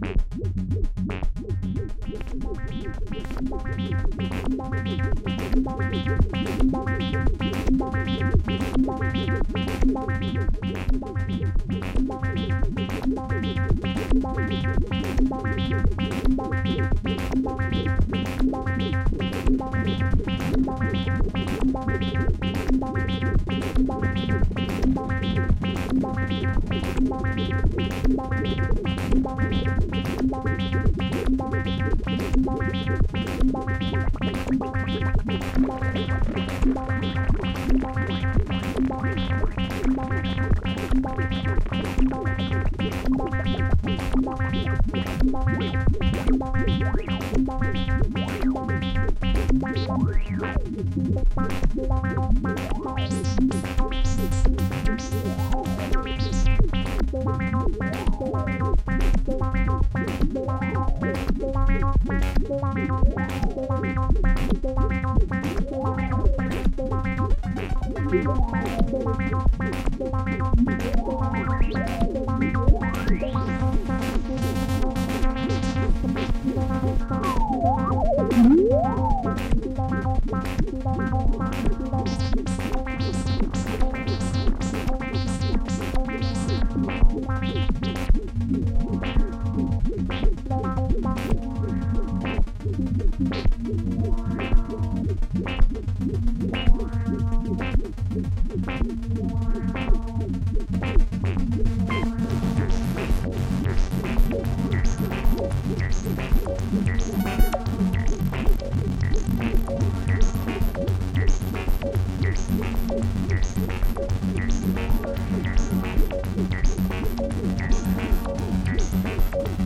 Bye. Thank